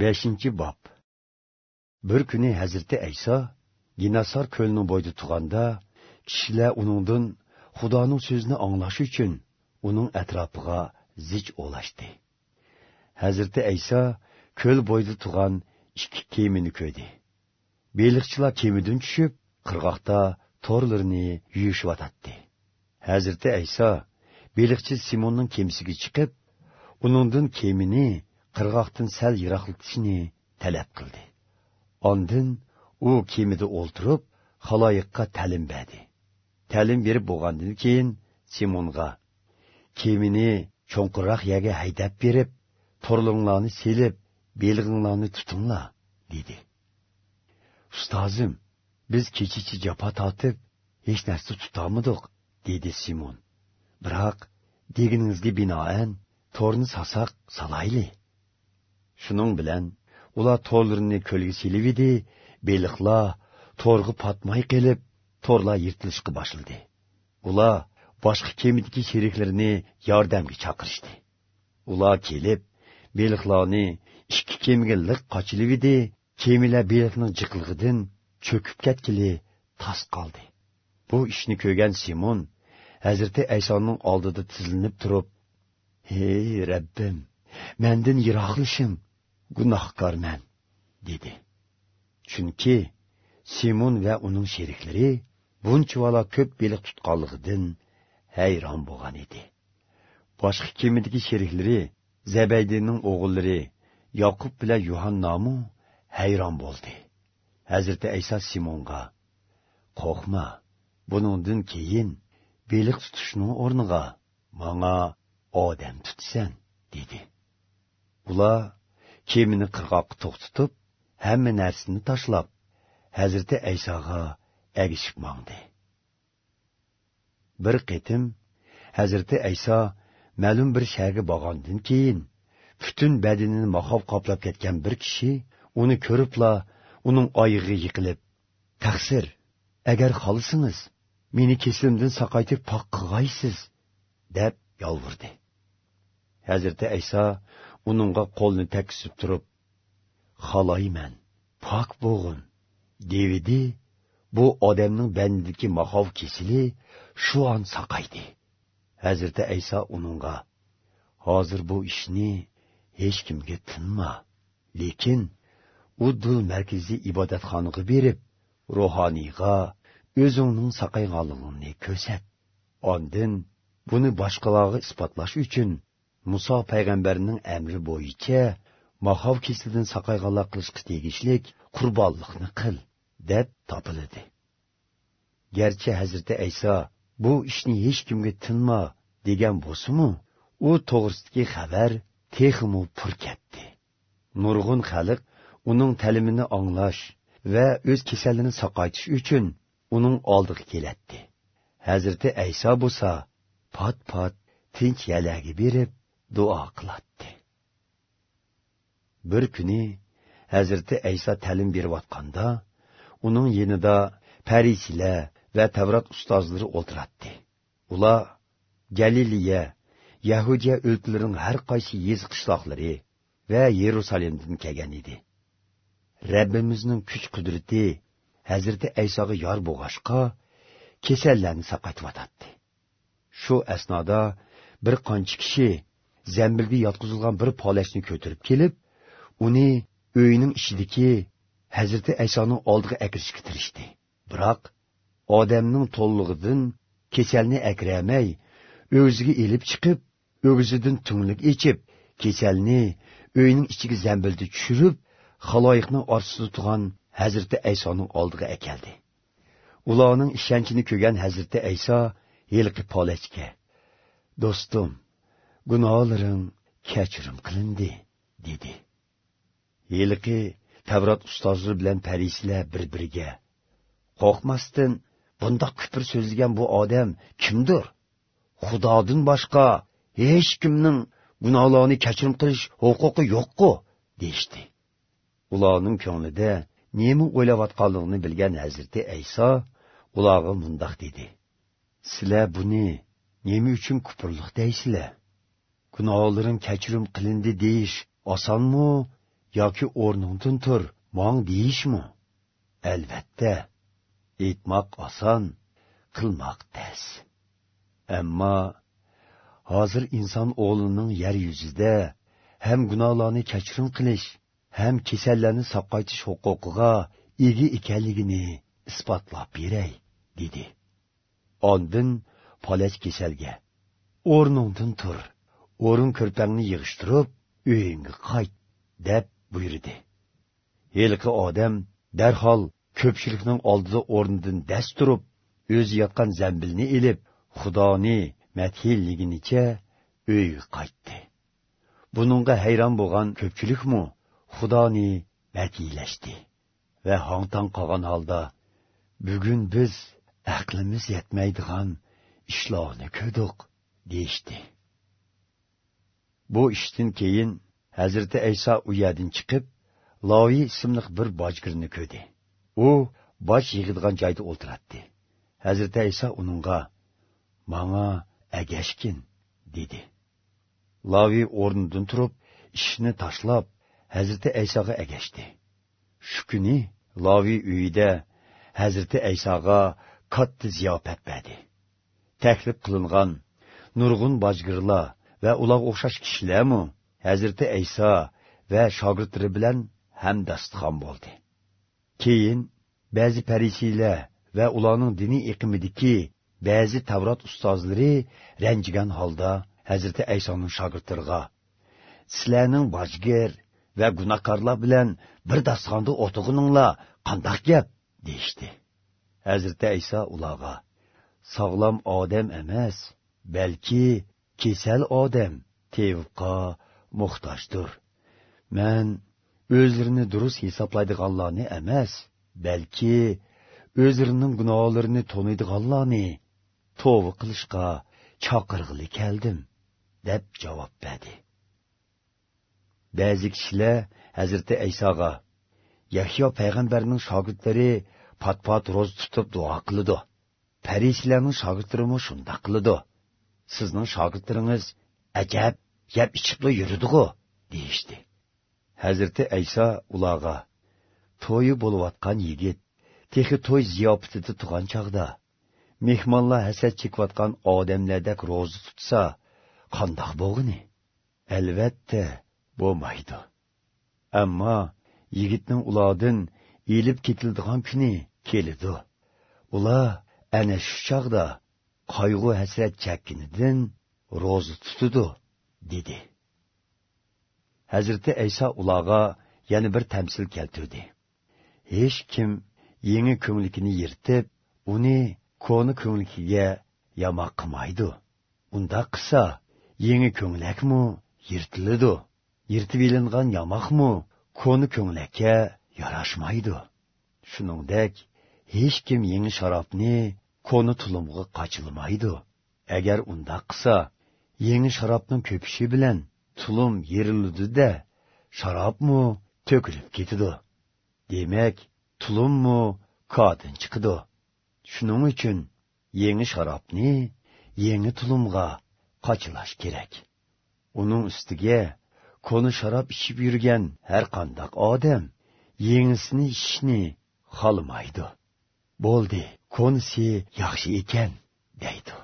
beshinchi bob bir kuni hazrati ayso ginasor ko'lining bo'yida turganda kishilar uningdan xudoning so'zini anglash uchun uning atrofiga zich o'lashdi. Hazrati ayso ko'l bo'yida turgan ikki kemini ko'rdi. Beliqchilar kemidan tushib qirg'oqda to'rlarini yuyishyotadi hazrati ayso beliqchi simonning kemisiga chiqib uningdan kemini qirg'oqdan sal yiroqlatishni talab qildi. Ondin u kemida o'ltirib haloyiqqa ta'lim berdi. Ta'lim berib bo'lgandan keyin simonga kemini cho'nqirroq yaga haydab berib to'rlinglarni selib belg'inglarni tutinglar dedi. Ustozim biz kechichi jafo tortib hech narsa tutolmadik dedi simon. Biroq deginingizga binoan to'rni sasak salayli shuning bilan ular to'rlarini ko'lga silib edi beliqlar to'rg'i patmay qilib to'rlar yirtilishga boshladi. Ular boshqa kemidagi sheriklarini yordamga chaqirishdi. Ular kelib beliqlarni ikki kemiga liq qochilib edi kemilar beliqning jiqilg'idan cho'kib ketgili tas qoldi. Bu ishni ko'rgan simon hazrati aysoning oldida tizlinib turib hey rabbim mandan yiroqlishim gunohkorman dedi. Chunki simon va uning sheriklari bunchavala ko'p beliq tutqanligidan hayron bo'lgan edi. Boshqa kemidagi sheriklari zabaydinning o'g'illari yoqub bilan yuhannamu hayron bo'ldi. Hazrati ayso simonga qo'rqma buningdan keyin beliq tutishning o'rniga manga odam tutsan dedi. Ular kemini qirg'oqqa to'xtatib hamma narsani tashlab hazrati aysoga agishib mondi bir qitim hazrati ayso ma'lum bir shaharga borgandan keyin butun badanini mahov qoplab ketgan bir kishi uni ko'ribla uning oyig'i yiqilib taqsir agar xohlasangiz meni kesimdan saqaytib pok qilg'aysiz deb yolvirdi hazrati ayso uningga qo'lni takkisib turib xolayman pok bo'g'in devidi bu odamning bandiki mahov kesili shu on saqaydi. Hazrati ayso uningga hozir bu ishni hech kimga tinma lekin u dul markaziy ibodatxonaga berib ruhoniyga o'zingning saqayganligingni ko'rsat. Ondin buni boshqalarga isbotlash uchun Musa payg'ambarning amri bo'yicha mahov kesildin saqayganlar qilishga tegishlik qurbonlikni qil deb topiladi. Garchi hazrati ayso bu ishni hech kimga tinma degan bo'lsimu u to'g'risidagi xabar tehimu pur ketdi nurg'un xalq uning ta'limini anglash va o'z kasalini saqaytish uchun uning oldiga keladi hazrati ayso bo'lsa pot pot tinch yalagi berib duo qiladi. Bir kuni hazrati ayso ta'lim berayotganda uning yonida parisilar va tavrat ustozlari o'tiradi ular galiliya yahudiya o'lkalarining har qaysi yez qishloqlari va yerusalimdan kelgan edi. Rabbimizning kuch qudrati hazrati aysoga yor bo'lg'ashqa kasallarni saqaytyotadi shu asnoda bir qancha kishi zambilga yotqizilgan bir polashni ko'tarib kelib uni uyning ichidagi hazrati aysoning oldiga akirishga tirishdi biroq odamning to'llig'idan kasalni akramay o'ziga ilib chiqib o'gizidan tunglik ichib kasalni uyning ichiga zambilda tushirib haloyiqni ortida turgan hazrati aysoning oldiga akeldi ularning ishonchini ko'rgan hazrati ayso yilqi polachga do'stim gunohlaring kechirim qilindi dedi. Yilqi tavrot ustozlari bilan parislar bir biriga qo'rqmasdan bundoq kupr so'zlagan bu odam kimdir? Xudodan boshqa hech kimning gunohlarni kechirim qilish huquqi yo'qku deyishdi. Ularning ko'nglida nima o'ylayotganligini bilgan hazrati ayso ularga mundoq dedi. Sizlar buni nima uchun kupurliq deysizlar? Gunohlarim kechirim qilindi deyish osonmi yoki o'rningdan tur mong deyishmi? Albatta aytmoq oson qilmoq tez. Ammo hozir inson o'g'lining yer yuzida ham gunohlarni kechirim qilish ham kasallarni saqaytish huquqiga ega ekanligini isbotlab beray dedi. Ondin polaj kasalga o'rningdan tur. O'rin ko'rpangni yig'ishtirib uyingga qayt deb buyurdi. Heliqi odam darhol ko'pchilikning oldida o'rnidan dast turib o'zi yotgan zambilni ilib xudoni madhilliginicha uyga qaytdi. Buningga hayron bo'lgan ko'pchilikmi? Xudoni madhiylashdi va hongtong qolgan holda bugun biz aqlimiz yetmaydigan ishlarni ko'rdik deyishdi. Bu ishdan keyin hazrati ayso u yerdan chiqib loviy ismli bir bojgirni ko'rdi u boj yig'ilgan joyda o'tiradi hazrati ayso uningga manga agashkin dedi. Loviy o'rnidan turib ishni tashlab hazrati aysoga agashdi shu kuni loviy uyida hazrati aysoga katta ziyofat berdi taklif qilingan nurg'un bojgirlar va ularga o'xshash kishilarmi? Hazrati ayso va shogirdlari bilan hamdastixon bo'ldi. Keyin ba'zi parisiylar va ularning diniy iqimidagi ba'zi tavrot ustozlari ranjigan holda hazrati aysoning shogirdlariga sizlarning bojgir va gunohkorlar bilan bir dastonda o'tig'ininglar qandoq gap? deyishdi. Hazrati ayso ularga sog'lom odam emas balki kesal odam tevqo muhtojdir man o'zlarini durust hisoblaydiganlarni emas balki o'zlarining gunohlarini to'niydiganlarni to'vi qilishga chaqirg'ili keldim deb javob berdi ba'zi kishilar hazrati aysoga yahyo payg'ambarning shogirdlari pat pat ro'z tutib duo qiladi parishlarning shogirdlarimi shundoq qiladi sizning shogirdlaringiz ajab yab ichibla yuridigu deyishdi. Hazrati ayso ularga to'yi bo'layotgan yigit texi to'y ziyofatida turgan chog'da mehmonlar hasad chekayotgan odamlardek ro'za tutsa qandoq bo'g'ini? Albatta bo'lmaydi. Ammo yigitning ulardan ilib ketildigan kuni kelidi ular ana shu chog'da qayg'u hasrat chekkinidan ro'za tutudi dedi. Hazrati ayso ularga yana bir tamsil keltirdi. Hech kim yangi ko'nglikini yirtib uni ko'ni ko'nglikiga yamoq qilmaydi. Unda qilsa yangi ko'nglakmi yirtiladi yirtib ilingan yamoqmi ko'ni ko'nglakka yarashmaydi. Shuningdek hech kim yangi sharobni ko'ni qochilmaydi. Agar unda qilsa yangi sharobning ko'pishi bilan tulum yeriludida sharobmi to'kilib ketidi demak tulummi kodin chiqidi shuning uchun yangi sharobni yangi tulumga qochilash kerak. Uning ustiga ko'ni sharob ichib yurgan har qandoq odam yangisini ichishni xohlamaydi. Bo'ldi. Ko'nsi yaxshi ekan deydi